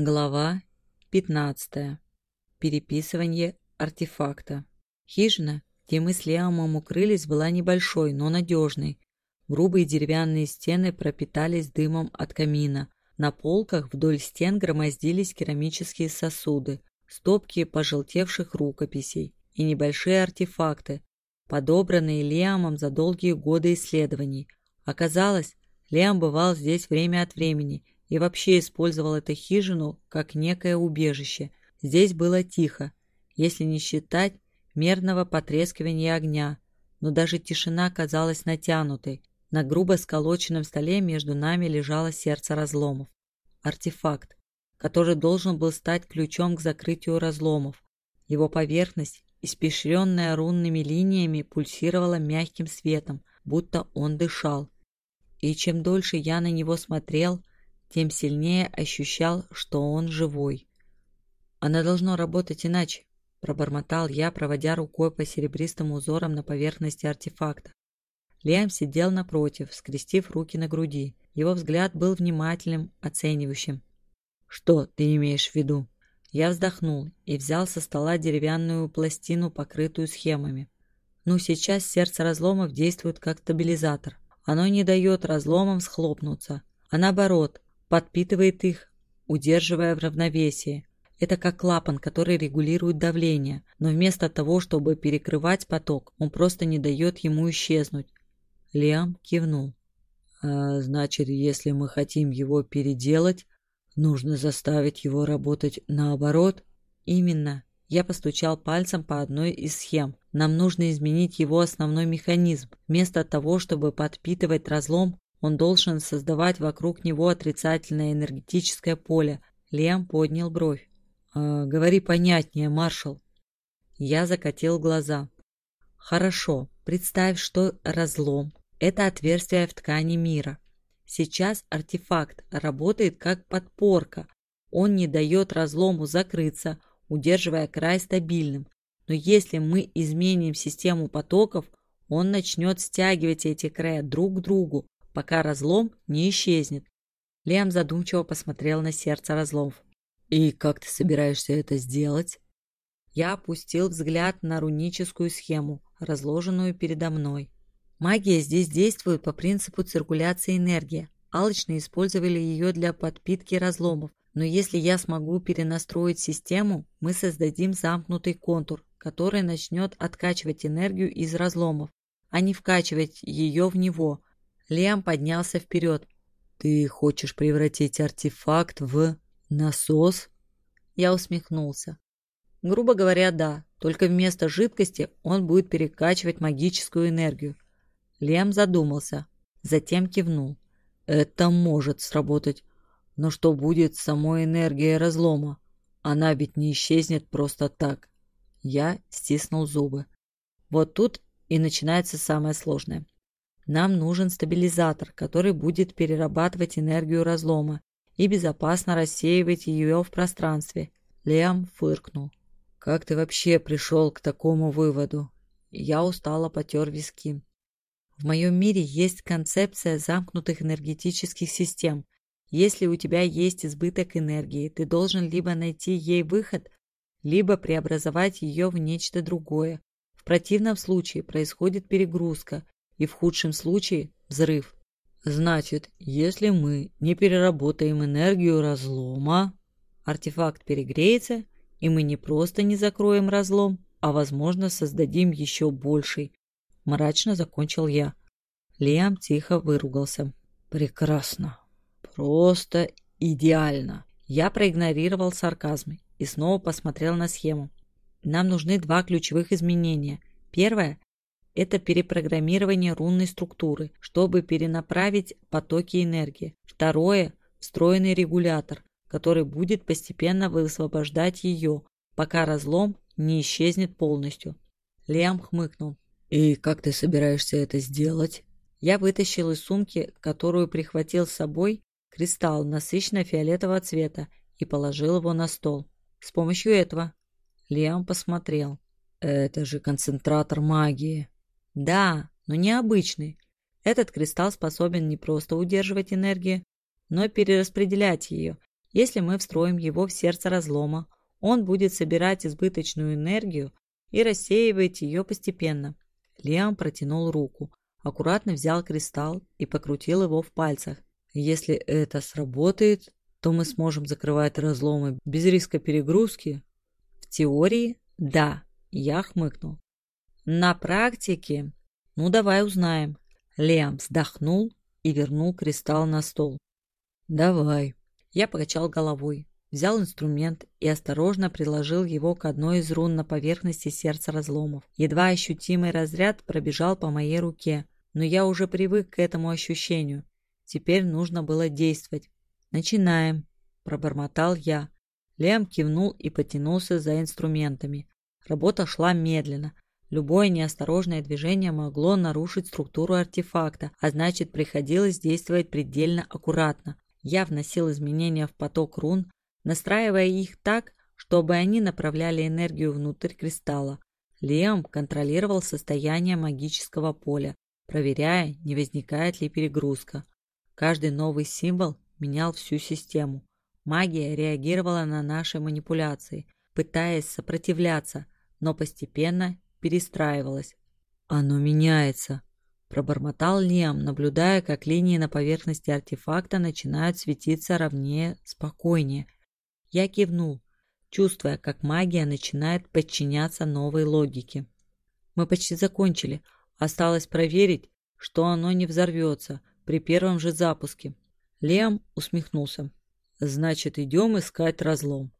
Глава 15. Переписывание артефакта. Хижина, где мы с Лиамом укрылись, была небольшой, но надежной. Грубые деревянные стены пропитались дымом от камина. На полках вдоль стен громоздились керамические сосуды, стопки пожелтевших рукописей и небольшие артефакты, подобранные Лиамом за долгие годы исследований. Оказалось, Лиам бывал здесь время от времени – и вообще использовал эту хижину как некое убежище. Здесь было тихо, если не считать мерного потрескивания огня, но даже тишина казалась натянутой. На грубо сколоченном столе между нами лежало сердце разломов. Артефакт, который должен был стать ключом к закрытию разломов. Его поверхность, испещренная рунными линиями, пульсировала мягким светом, будто он дышал. И чем дольше я на него смотрел, тем сильнее ощущал, что он живой. «Она должно работать иначе», – пробормотал я, проводя рукой по серебристым узорам на поверхности артефакта. Лиам сидел напротив, скрестив руки на груди. Его взгляд был внимательным, оценивающим. «Что ты имеешь в виду?» Я вздохнул и взял со стола деревянную пластину, покрытую схемами. Ну, сейчас сердце разломов действует как стабилизатор. Оно не дает разломам схлопнуться, а наоборот, подпитывает их, удерживая в равновесии. Это как клапан, который регулирует давление, но вместо того, чтобы перекрывать поток, он просто не дает ему исчезнуть. Лиам кивнул. А, значит, если мы хотим его переделать, нужно заставить его работать наоборот? Именно. Я постучал пальцем по одной из схем. Нам нужно изменить его основной механизм. Вместо того, чтобы подпитывать разлом, он должен создавать вокруг него отрицательное энергетическое поле. Лем поднял бровь. «Э, «Говори понятнее, маршал». Я закатил глаза. «Хорошо, представь, что разлом – это отверстие в ткани мира. Сейчас артефакт работает как подпорка. Он не дает разлому закрыться, удерживая край стабильным. Но если мы изменим систему потоков, он начнет стягивать эти края друг к другу, пока разлом не исчезнет. Лиам задумчиво посмотрел на сердце разломов. «И как ты собираешься это сделать?» Я опустил взгляд на руническую схему, разложенную передо мной. Магия здесь действует по принципу циркуляции энергии. Алочные использовали ее для подпитки разломов, но если я смогу перенастроить систему, мы создадим замкнутый контур, который начнет откачивать энергию из разломов, а не вкачивать ее в него, Лиам поднялся вперед. «Ты хочешь превратить артефакт в насос?» Я усмехнулся. Грубо говоря, да, только вместо жидкости он будет перекачивать магическую энергию. Лем задумался, затем кивнул. Это может сработать. Но что будет с самой энергией разлома? Она ведь не исчезнет просто так. Я стиснул зубы. Вот тут и начинается самое сложное. Нам нужен стабилизатор, который будет перерабатывать энергию разлома и безопасно рассеивать ее в пространстве. Лиам фыркнул. «Как ты вообще пришел к такому выводу?» Я устало потер виски. В моем мире есть концепция замкнутых энергетических систем. Если у тебя есть избыток энергии, ты должен либо найти ей выход, либо преобразовать ее в нечто другое. В противном случае происходит перегрузка, и в худшем случае взрыв. Значит, если мы не переработаем энергию разлома, артефакт перегреется, и мы не просто не закроем разлом, а, возможно, создадим еще больший. Мрачно закончил я. Лиам тихо выругался. Прекрасно. Просто идеально. Я проигнорировал сарказм и снова посмотрел на схему. Нам нужны два ключевых изменения. Первое это перепрограммирование рунной структуры, чтобы перенаправить потоки энергии. Второе – встроенный регулятор, который будет постепенно высвобождать ее, пока разлом не исчезнет полностью. Лиам хмыкнул. «И как ты собираешься это сделать?» Я вытащил из сумки, которую прихватил с собой, кристалл насыщенно-фиолетового цвета и положил его на стол. С помощью этого Лиам посмотрел. «Это же концентратор магии!» Да, но необычный. Этот кристалл способен не просто удерживать энергию, но и перераспределять ее. Если мы встроим его в сердце разлома, он будет собирать избыточную энергию и рассеивать ее постепенно. Лиам протянул руку, аккуратно взял кристалл и покрутил его в пальцах. Если это сработает, то мы сможем закрывать разломы без риска перегрузки. В теории, да, я хмыкнул. На практике, ну давай узнаем. Лиам вздохнул и вернул кристалл на стол. Давай. Я покачал головой, взял инструмент и осторожно приложил его к одной из рун на поверхности сердца разломов. Едва ощутимый разряд пробежал по моей руке, но я уже привык к этому ощущению. Теперь нужно было действовать. «Начинаем», – пробормотал я. Лем кивнул и потянулся за инструментами. Работа шла медленно. Любое неосторожное движение могло нарушить структуру артефакта, а значит приходилось действовать предельно аккуратно. Я вносил изменения в поток рун, настраивая их так, чтобы они направляли энергию внутрь кристалла. Леом контролировал состояние магического поля, проверяя, не возникает ли перегрузка. Каждый новый символ менял всю систему. Магия реагировала на наши манипуляции, пытаясь сопротивляться, но постепенно перестраивалась. «Оно меняется», Пробормотал Лиам, наблюдая, как линии на поверхности артефакта начинают светиться ровнее, спокойнее. Я кивнул, чувствуя, как магия начинает подчиняться новой логике. Мы почти закончили. Осталось проверить, что оно не взорвется при первом же запуске. Лиам усмехнулся. «Значит, идем искать разлом».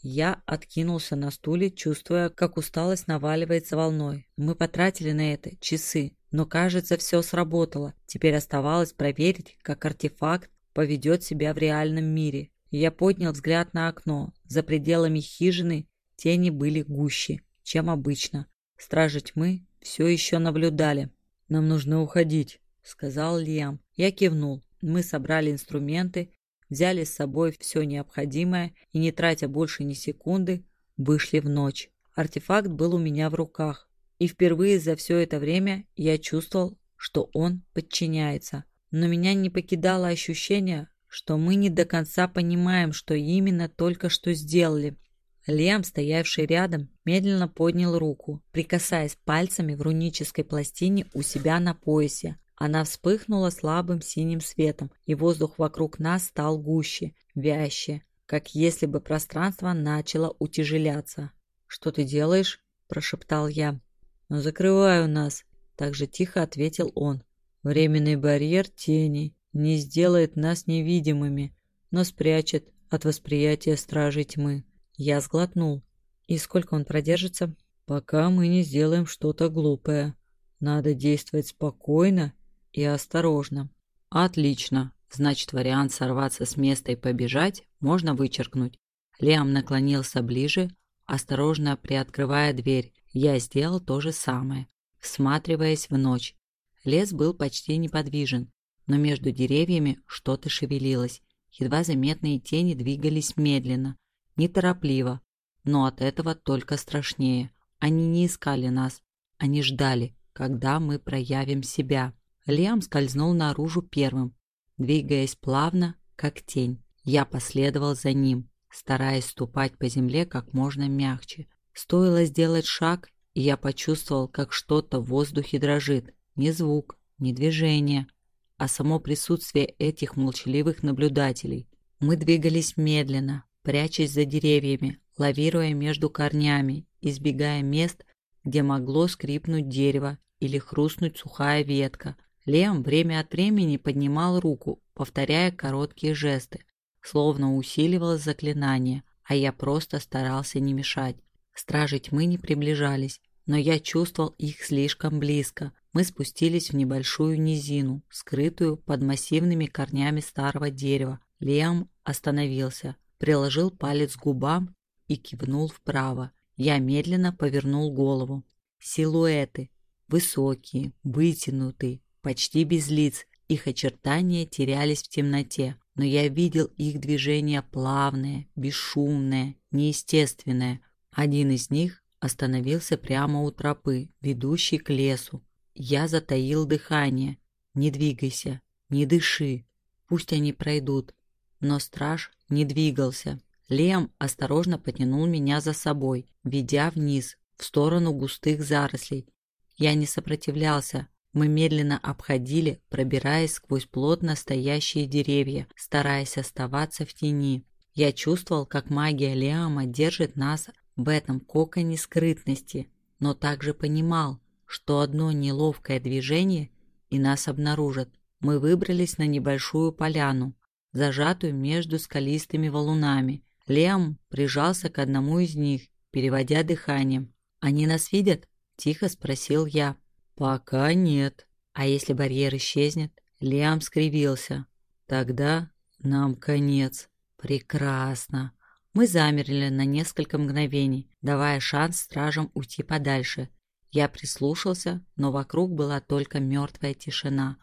Я откинулся на стуле, чувствуя, как усталость наваливается волной. Мы потратили на это часы, но, кажется, все сработало. Теперь оставалось проверить, как артефакт поведет себя в реальном мире. Я поднял взгляд на окно. За пределами хижины тени были гуще, чем обычно. Стражи тьмы все еще наблюдали. «Нам нужно уходить», — сказал Лиам. Я кивнул. Мы собрали инструменты, взяли с собой все необходимое и, не тратя больше ни секунды, вышли в ночь. Артефакт был у меня в руках. И впервые за все это время я чувствовал, что он подчиняется. Но меня не покидало ощущение, что мы не до конца понимаем, что именно только что сделали. Лем, стоявший рядом, медленно поднял руку, прикасаясь пальцами в рунической пластине у себя на поясе. Она вспыхнула слабым синим светом, и воздух вокруг нас стал гуще, вяще, как если бы пространство начало утяжеляться. «Что ты делаешь?» – прошептал я. «Но закрываю нас», — так же тихо ответил он. «Временный барьер тени не сделает нас невидимыми, но спрячет от восприятия стражей тьмы». Я сглотнул. «И сколько он продержится?» «Пока мы не сделаем что-то глупое. Надо действовать спокойно и осторожно». «Отлично. Значит, вариант сорваться с места и побежать можно вычеркнуть». Лиам наклонился ближе, осторожно приоткрывая дверь, я сделал то же самое, всматриваясь в ночь. Лес был почти неподвижен, но между деревьями что-то шевелилось. Едва заметные тени двигались медленно, неторопливо, но от этого только страшнее. Они не искали нас, они ждали, когда мы проявим себя. Лиам скользнул наружу первым, двигаясь плавно, как тень. Я последовал за ним, стараясь ступать по земле как можно мягче, Стоило сделать шаг, и я почувствовал, как что-то в воздухе дрожит. Не звук, не движение, а само присутствие этих молчаливых наблюдателей. Мы двигались медленно, прячась за деревьями, лавируя между корнями, избегая мест, где могло скрипнуть дерево или хрустнуть сухая ветка. Лем время от времени поднимал руку, повторяя короткие жесты, словно усиливал заклинание, а я просто старался не мешать. Стражи тьмы не приближались, но я чувствовал их слишком близко. Мы спустились в небольшую низину, скрытую под массивными корнями старого дерева. Лиам остановился, приложил палец к губам и кивнул вправо. Я медленно повернул голову. Силуэты. Высокие, вытянутые, почти без лиц. Их очертания терялись в темноте, но я видел их движение плавное, бесшумное, неестественное. Один из них остановился прямо у тропы, ведущей к лесу. Я затаил дыхание. Не двигайся, не дыши. Пусть они пройдут. но страж не двигался. Лем осторожно потянул меня за собой, ведя вниз, в сторону густых зарослей. Я не сопротивлялся. Мы медленно обходили, пробираясь сквозь плотно стоящие деревья, стараясь оставаться в тени. Я чувствовал, как магия Лиама держит нас в этом коконе скрытности, но также понимал, что одно неловкое движение и нас обнаружат. Мы выбрались на небольшую поляну, зажатую между скалистыми валунами. Лем прижался к одному из них, переводя дыхание. «Они нас видят?» – тихо спросил я. «Пока нет». «А если барьер исчезнет?» Лиам скривился. «Тогда нам конец». «Прекрасно». Мы замерли на несколько мгновений, давая шанс стражам уйти подальше. Я прислушался, но вокруг была только мертвая тишина.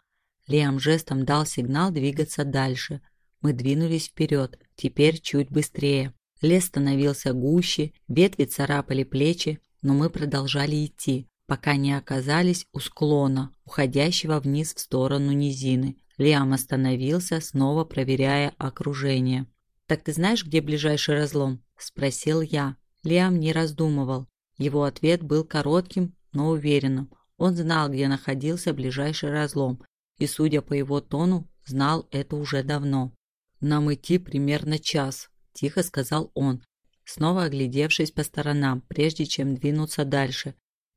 Лиам жестом дал сигнал двигаться дальше – мы двинулись вперед, теперь чуть быстрее. Лес становился гуще, ветви царапали плечи, но мы продолжали идти, пока не оказались у склона, уходящего вниз в сторону низины. Лиам остановился, снова проверяя окружение. «Так ты знаешь, где ближайший разлом?» – спросил я. Лиам не раздумывал. Его ответ был коротким, но уверенным. Он знал, где находился ближайший разлом, и, судя по его тону, знал это уже давно. «Нам идти примерно час», – тихо сказал он, снова оглядевшись по сторонам, прежде чем двинуться дальше.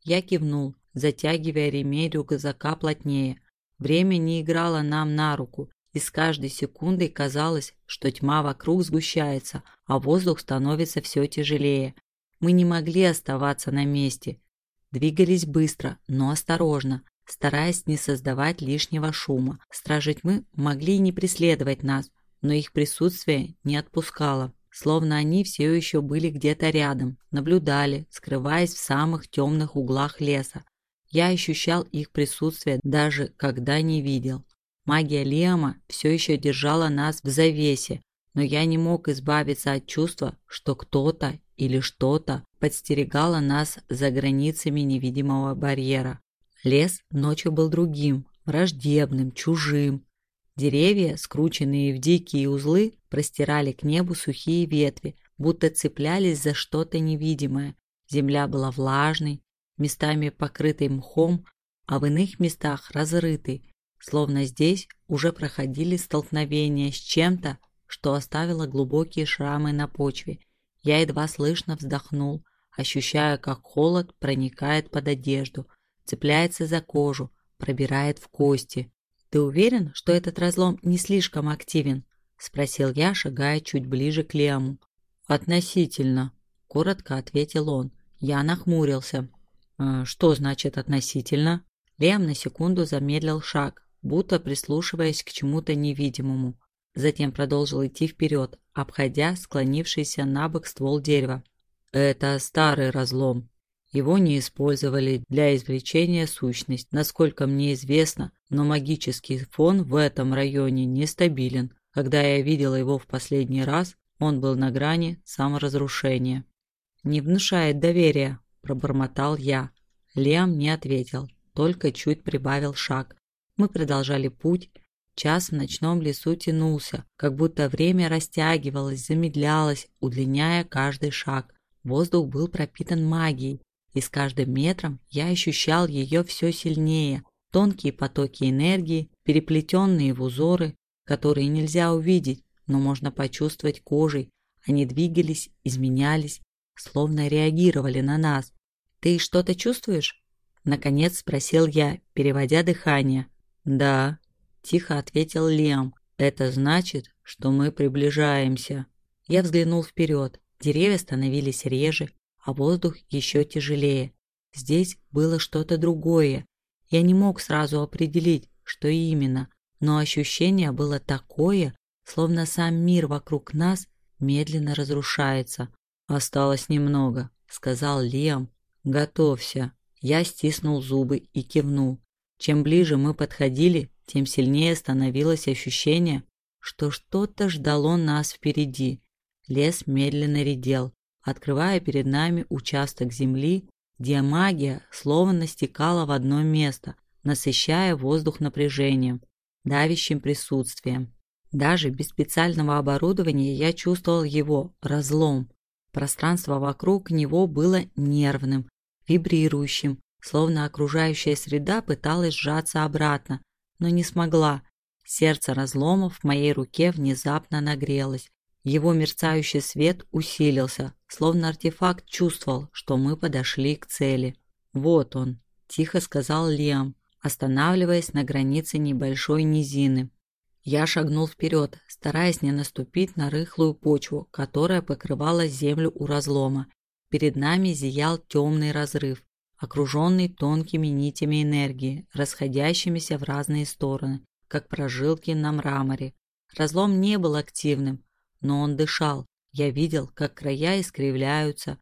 Я кивнул, затягивая ремень рюкзака плотнее. Время не играло нам на руку, и с каждой секундой казалось, что тьма вокруг сгущается, а воздух становится все тяжелее. Мы не могли оставаться на месте. Двигались быстро, но осторожно, стараясь не создавать лишнего шума. Стражи тьмы могли не преследовать нас, но их присутствие не отпускало, словно они все еще были где-то рядом, наблюдали, скрываясь в самых темных углах леса. Я ощущал их присутствие даже когда не видел. Магия Лиама все еще держала нас в завесе, но я не мог избавиться от чувства, что кто-то или что-то подстерегало нас за границами невидимого барьера. Лес ночью был другим, враждебным, чужим, Деревья, скрученные в дикие узлы, простирали к небу сухие ветви, будто цеплялись за что-то невидимое. Земля была влажной, местами покрытой мхом, а в иных местах разрытой, словно здесь уже проходили столкновения с чем-то, что оставило глубокие шрамы на почве. Я едва слышно вздохнул, ощущая, как холод проникает под одежду, цепляется за кожу, пробирает в кости. «Ты уверен, что этот разлом не слишком активен?» – спросил я, шагая чуть ближе к Лему. «Относительно», – коротко ответил он. Я нахмурился. «Э, «Что значит относительно?» Лем на секунду замедлил шаг, будто прислушиваясь к чему-то невидимому. Затем продолжил идти вперед, обходя склонившийся на бок ствол дерева. «Это старый разлом. Его не использовали для извлечения сущность, насколько мне известно, но магический фон в этом районе нестабилен. Когда я видела его в последний раз, он был на грани саморазрушения. «Не внушает доверия», – пробормотал я. Лем не ответил, только чуть прибавил шаг. Мы продолжали путь. Час в ночном лесу тянулся, как будто время растягивалось, замедлялось, удлиняя каждый шаг. Воздух был пропитан магией, и с каждым метром я ощущал ее все сильнее. Тонкие потоки энергии, переплетенные в узоры, которые нельзя увидеть, но можно почувствовать кожей. Они двигались, изменялись, словно реагировали на нас. «Ты что-то чувствуешь?» Наконец спросил я, переводя дыхание. «Да», – тихо ответил Лиам. «Это значит, что мы приближаемся». Я взглянул вперед. Деревья становились реже, а воздух еще тяжелее. Здесь было что-то другое. Я не мог сразу определить, что именно, но ощущение было такое, словно сам мир вокруг нас медленно разрушается. «Осталось немного», — сказал Лиам. «Готовься». Я стиснул зубы и кивнул. Чем ближе мы подходили, тем сильнее становилось ощущение, что что-то ждало нас впереди. Лес медленно редел, открывая перед нами участок земли, где магия словно стекала в одно место, насыщая воздух напряжением, давящим присутствием. Даже без специального оборудования я чувствовал его разлом. Пространство вокруг него было нервным, вибрирующим, словно окружающая среда пыталась сжаться обратно, но не смогла. Сердце разлома в моей руке внезапно нагрелось. Его мерцающий свет усилился, словно артефакт чувствовал, что мы подошли к цели. «Вот он», – тихо сказал Лиам, останавливаясь на границе небольшой низины. Я шагнул вперед, стараясь не наступить на рыхлую почву, которая покрывала землю у разлома. Перед нами зиял темный разрыв, окруженный тонкими нитями энергии, расходящимися в разные стороны, как прожилки на мраморе. Разлом не был активным, но он дышал. Я видел, как края искривляются,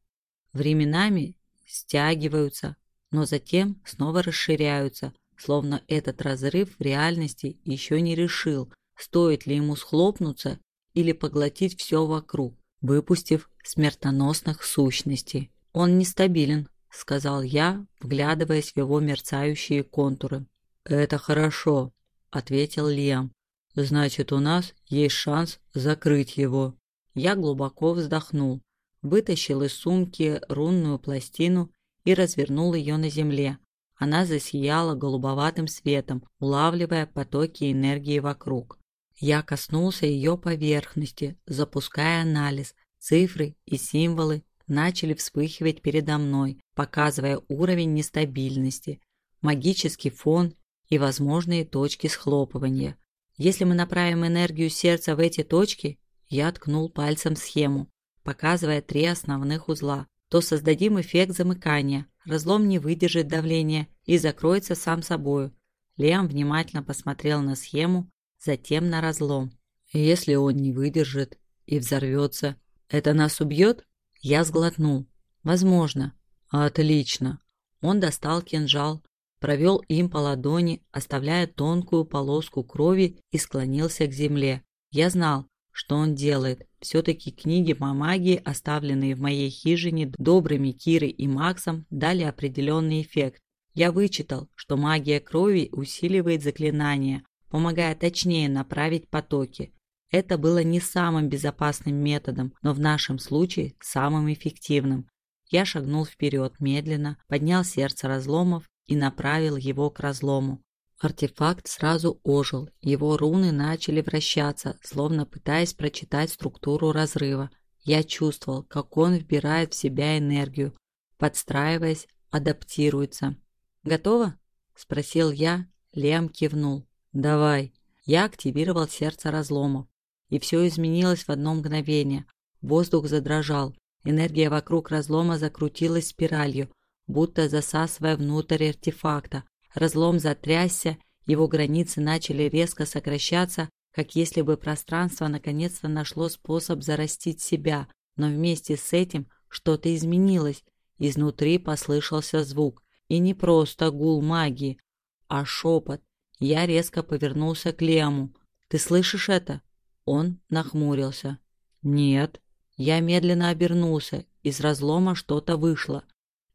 временами стягиваются, но затем снова расширяются, словно этот разрыв в реальности еще не решил, стоит ли ему схлопнуться или поглотить все вокруг, выпустив смертоносных сущностей. «Он нестабилен», — сказал я, вглядываясь в его мерцающие контуры. «Это хорошо», — ответил Лиам. «Значит, у нас есть шанс закрыть его». Я глубоко вздохнул, вытащил из сумки рунную пластину и развернул ее на земле, она засияла голубоватым светом, улавливая потоки энергии вокруг. Я коснулся ее поверхности, запуская анализ. Цифры и символы начали вспыхивать передо мной, показывая уровень нестабильности, магический фон и возможные точки схлопывания. Если мы направим энергию сердца в эти точки, я ткнул пальцем схему, показывая три основных узла, то создадим эффект замыкания. Разлом не выдержит давления и закроется сам собою. Лиам внимательно посмотрел на схему, затем на разлом. Если он не выдержит и взорвется, это нас убьет? Я сглотнул. Возможно. Отлично. Он достал кинжал, провел им по ладони, оставляя тонкую полоску крови и склонился к земле. Я знал, что он делает. Все-таки книги по магии, оставленные в моей хижине добрыми Кирой и Максом, дали определенный эффект. Я вычитал, что магия крови усиливает заклинания, помогая точнее направить потоки. Это было не самым безопасным методом, но в нашем случае самым эффективным. Я шагнул вперед медленно, поднял сердце разломов и направил его к разлому. Артефакт сразу ожил, его руны начали вращаться, словно пытаясь прочитать структуру разрыва. Я чувствовал, как он вбирает в себя энергию, подстраиваясь, адаптируется. «Готово?» – спросил я. Лем кивнул. «Давай». Я активировал сердце разломов, и все изменилось в одно мгновение. Воздух задрожал, энергия вокруг разлома закрутилась спиралью, будто засасывая внутрь артефакта, Разлом затрясся, его границы начали резко сокращаться, как если бы пространство наконец-то нашло способ зарастить себя, но вместе с этим что-то изменилось. Изнутри послышался звук, и не просто гул магии, а шепот. Я резко повернулся к Лему. «Ты слышишь это?» Он нахмурился. «Нет». Я медленно обернулся. Из разлома что-то вышло.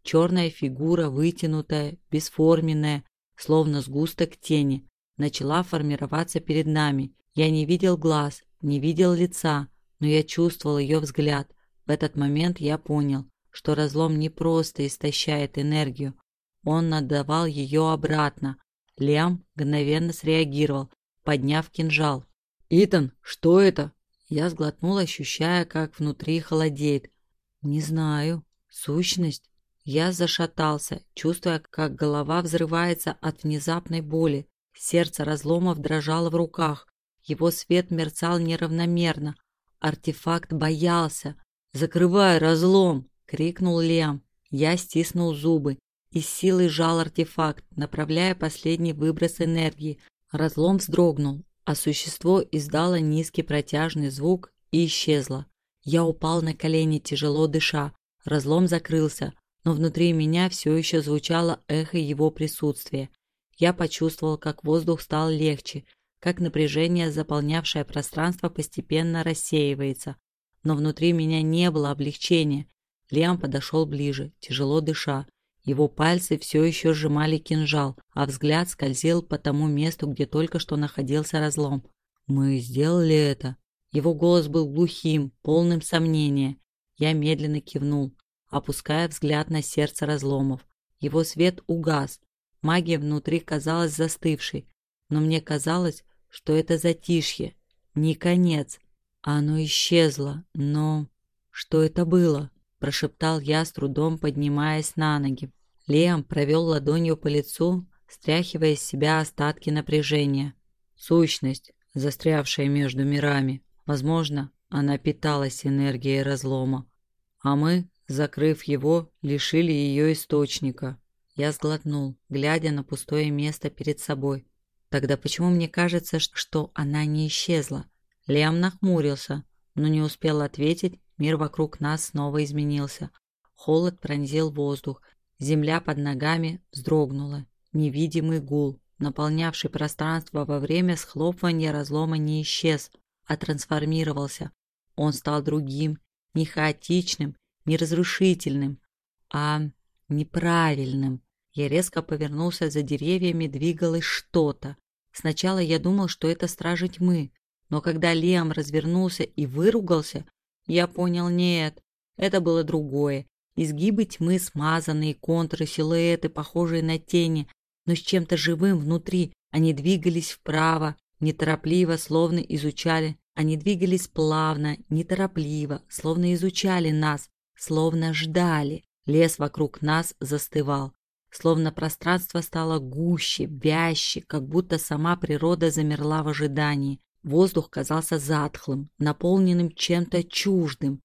Черная фигура, вытянутая, бесформенная, словно сгусток тени, начала формироваться перед нами. Я не видел глаз, не видел лица, но я чувствовал ее взгляд. В этот момент я понял, что разлом не просто истощает энергию, он надавал ее обратно. Лиам мгновенно среагировал, подняв кинжал. «Итан, что это?» Я сглотнул, ощущая, как внутри холодеет. «Не знаю. Сущность?» Я зашатался, чувствуя, как голова взрывается от внезапной боли. Сердце разломов дрожало в руках. Его свет мерцал неравномерно. Артефакт боялся. «Закрывай разлом!» — крикнул Лем. Я стиснул зубы и силой сжал артефакт, направляя последний выброс энергии. Разлом вздрогнул, а существо издало низкий протяжный звук и исчезло. Я упал на колени, тяжело дыша. Разлом закрылся, но внутри меня все еще звучало эхо его присутствия. Я почувствовал, как воздух стал легче, как напряжение, заполнявшее пространство, постепенно рассеивается. Но внутри меня не было облегчения. Лиам подошел ближе, тяжело дыша. Его пальцы все еще сжимали кинжал, а взгляд скользил по тому месту, где только что находился разлом. Мы сделали это. Его голос был глухим, полным сомнения. Я медленно кивнул, опуская взгляд на сердце разломов. Его свет угас. Магия внутри казалась застывшей, но мне казалось, что это затишье, не конец. Оно исчезло, но... Что это было? Прошептал я, с трудом поднимаясь на ноги. Лиам провел ладонью по лицу, стряхивая с себя остатки напряжения. Сущность, застрявшая между мирами. Возможно, она питалась энергией разлома. А мы, закрыв его, лишили ее источника. Я сглотнул, глядя на пустое место перед собой. Тогда почему мне кажется, что она не исчезла? Лиам нахмурился, но не успел ответить, мир вокруг нас снова изменился. Холод пронзил воздух, земля под ногами вздрогнула. Невидимый гул, наполнявший пространство во время схлопывания разлома, не исчез, а трансформировался. Он стал другим, не хаотичным, не разрушительным, а неправильным. Я резко повернулся за деревьями, двигалось что-то. Сначала я думал, что это стражи тьмы, но когда Лиам развернулся и выругался, я понял, нет, это было другое. Изгибы тьмы, смазанные контуры, силуэты, похожие на тени, но с чем-то живым внутри. Они двигались вправо, неторопливо, словно изучали. Они двигались плавно, неторопливо, словно изучали нас, словно ждали. Лес вокруг нас застывал, словно пространство стало гуще, вяще, как будто сама природа замерла в ожидании. Воздух казался затхлым, наполненным чем-то чуждым,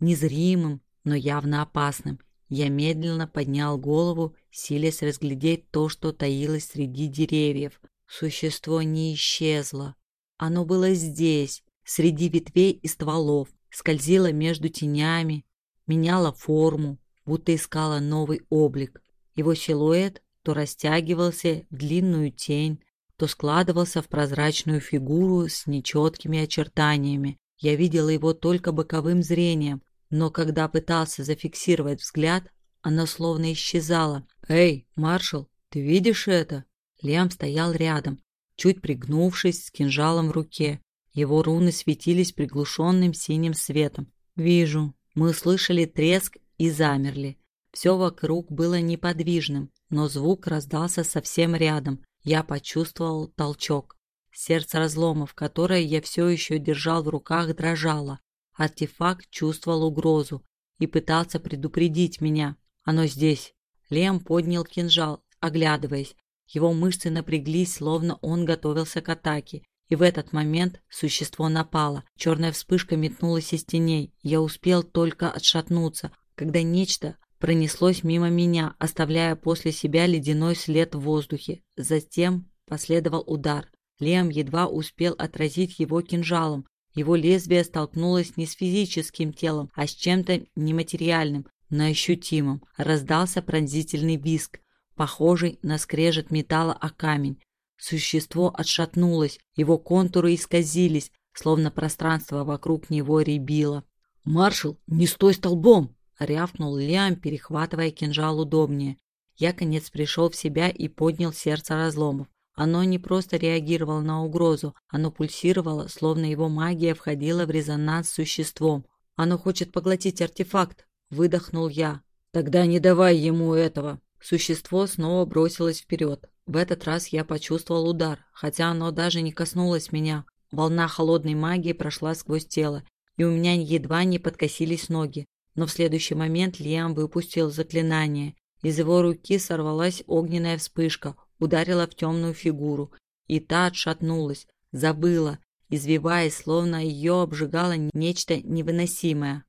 незримым, но явно опасным. Я медленно поднял голову, силясь разглядеть то, что таилось среди деревьев. Существо не исчезло. Оно было здесь, среди ветвей и стволов, скользило между тенями, меняло форму, будто искало новый облик. Его силуэт то растягивался в длинную тень, то складывался в прозрачную фигуру с нечеткими очертаниями. Я видела его только боковым зрением, но когда пытался зафиксировать взгляд, она словно исчезала. «Эй, маршал, ты видишь это?» Лиам стоял рядом, чуть пригнувшись с кинжалом в руке. Его руны светились приглушенным синим светом. «Вижу». Мы слышали треск и замерли. Все вокруг было неподвижным, но звук раздался совсем рядом. Я почувствовал толчок. Сердце разломов, которое я все еще держал в руках, дрожало. Артефакт чувствовал угрозу и пытался предупредить меня. Оно здесь. Лем поднял кинжал, оглядываясь. Его мышцы напряглись, словно он готовился к атаке. И в этот момент существо напало. Черная вспышка метнулась из теней. Я успел только отшатнуться, когда нечто пронеслось мимо меня, оставляя после себя ледяной след в воздухе. Затем последовал удар. Лем едва успел отразить его кинжалом. Его лезвие столкнулось не с физическим телом, а с чем-то нематериальным, но ощутимым. Раздался пронзительный визг, похожий на скрежет металла о камень. Существо отшатнулось, его контуры исказились, словно пространство вокруг него рябило. «Маршал, не стой столбом!» рявкнул Лиам, перехватывая кинжал удобнее. Я, конец, пришел в себя и поднял сердце разломов. Оно не просто реагировало на угрозу, оно пульсировало, словно его магия входила в резонанс с существом. «Оно хочет поглотить артефакт», — выдохнул я. «Тогда не давай ему этого». Существо снова бросилось вперед. В этот раз я почувствовал удар, хотя оно даже не коснулось меня. Волна холодной магии прошла сквозь тело, и у меня едва не подкосились ноги. Но в следующий момент Лиам выпустил заклинание. Из его руки сорвалась огненная вспышка, ударила в темную фигуру, и та отшатнулась, забыла, извиваясь, словно ее обжигало нечто невыносимое.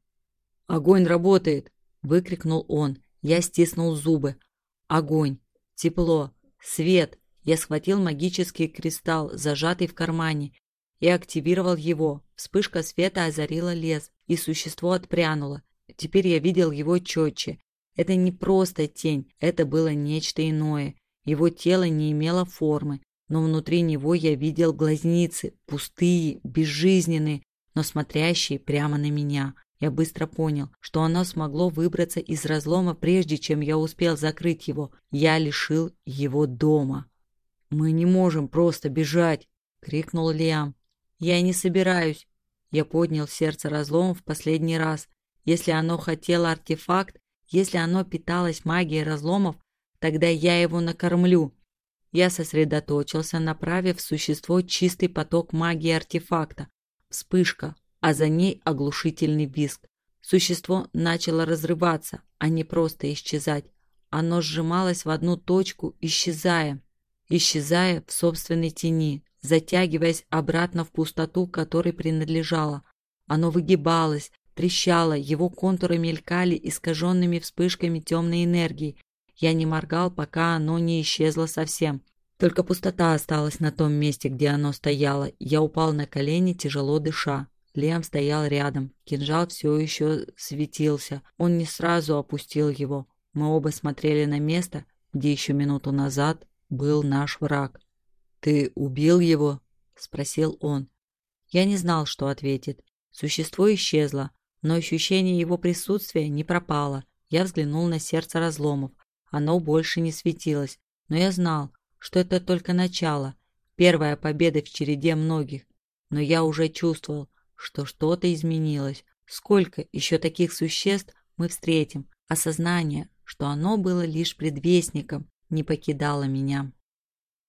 «Огонь работает!» – выкрикнул он. Я стиснул зубы. Огонь, тепло, свет. Я схватил магический кристалл, зажатый в кармане, и активировал его. Вспышка света озарила лес, и существо отпрянуло. Теперь я видел его четче. Это не просто тень, это было нечто иное. Его тело не имело формы, но внутри него я видел глазницы, пустые, безжизненные, но смотрящие прямо на меня. Я быстро понял, что оно смогло выбраться из разлома, прежде чем я успел закрыть его. Я лишил его дома. «Мы не можем просто бежать!» — крикнул Лиам. Я не собираюсь. Я поднял сердце разлома в последний раз. Если оно хотело артефакт, если оно питалось магией разломов, тогда я его накормлю. Я сосредоточился, направив в существо чистый поток магии артефакта. Вспышка, а за ней оглушительный визг. Существо начало разрываться, а не просто исчезать. Оно сжималось в одну точку, исчезая, исчезая в собственной тени, затягиваясь обратно в пустоту, которой принадлежало. Оно выгибалось, трещало, его контуры мелькали искаженными вспышками темной энергии. Я не моргал, пока оно не исчезло совсем. Только пустота осталась на том месте, где оно стояло. Я упал на колени, тяжело дыша. Лем стоял рядом. Кинжал все еще светился. Он не сразу опустил его. Мы оба смотрели на место, где еще минуту назад был наш враг. «Ты убил его?» — спросил он. Я не знал, что ответит. Существо исчезло, но ощущение его присутствия не пропало. Я взглянул на сердце разломов. Оно больше не светилось, но я знал, что это только начало, первая победа в череде многих. Но я уже чувствовал, что что-то изменилось. Сколько еще таких существ мы встретим? Осознание, что оно было лишь предвестником, не покидало меня.